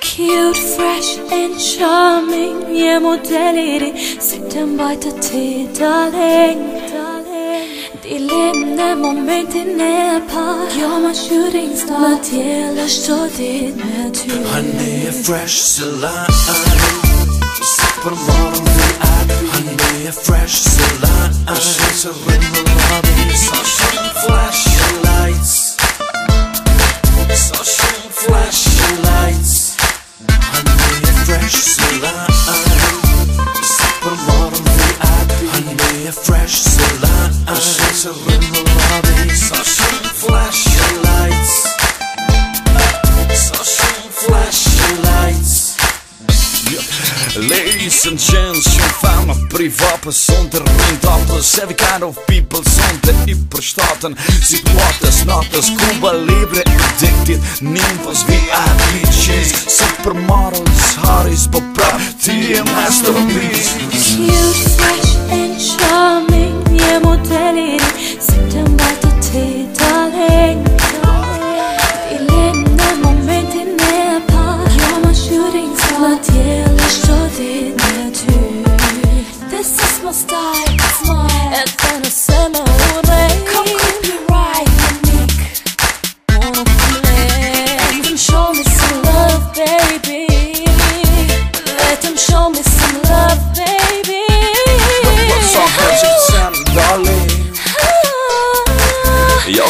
Cute, fresh and charming Mie modelleri Sytten bajta ti darling Dilem moment in e You're my shooting star Më tjel është it dit me ty Honey a fresh se lan Supermodel Honey a fresh se eyes. She's a little Bobby, flash. Ladies and gents, që fama priva pëson të rrën Every kind of people son të i përshtatën Situatës, natës, kuba libre, addicted Nimpës, VIP, qiz, se për marrës, haris, po prap Ti e masterpiece Cute, fresh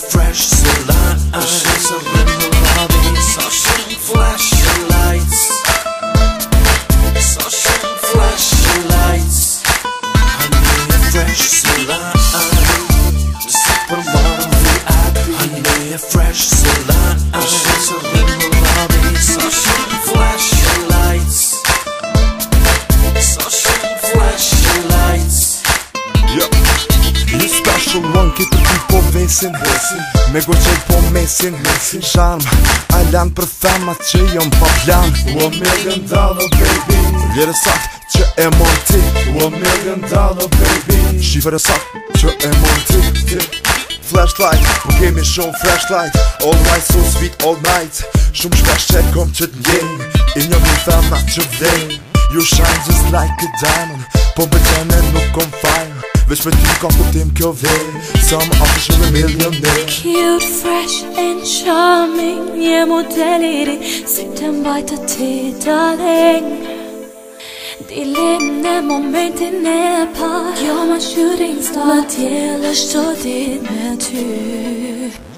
fresh salon Flashing lights flashing lights I a fresh a fresh little loving Flashing lights Flashing flashing lights Yep You special one, get the beat mesin Mesin Me go po mesin Mesin Sharm A lan për thama që jom pa plan U o me gëndalo baby Vjerë sakt që e mor ti U o me gëndalo baby Shifër sakt që e mor ti Flashlight, po kemi shumë flashlight All night, so sweet all night Shumë shpash që kom që t'njej I njëm një thama që vdhen You shine just like a diamond Po më të gjenë e nuk kom fa Vesh me ty ka kuptim kjo vej Sa më afishe me million dhe Cute, fresh and charming Një model i ri Si të mbaj të ti darling Dilim në momentin e pa Kjo ma shooting star Më tjelë është të dit me ty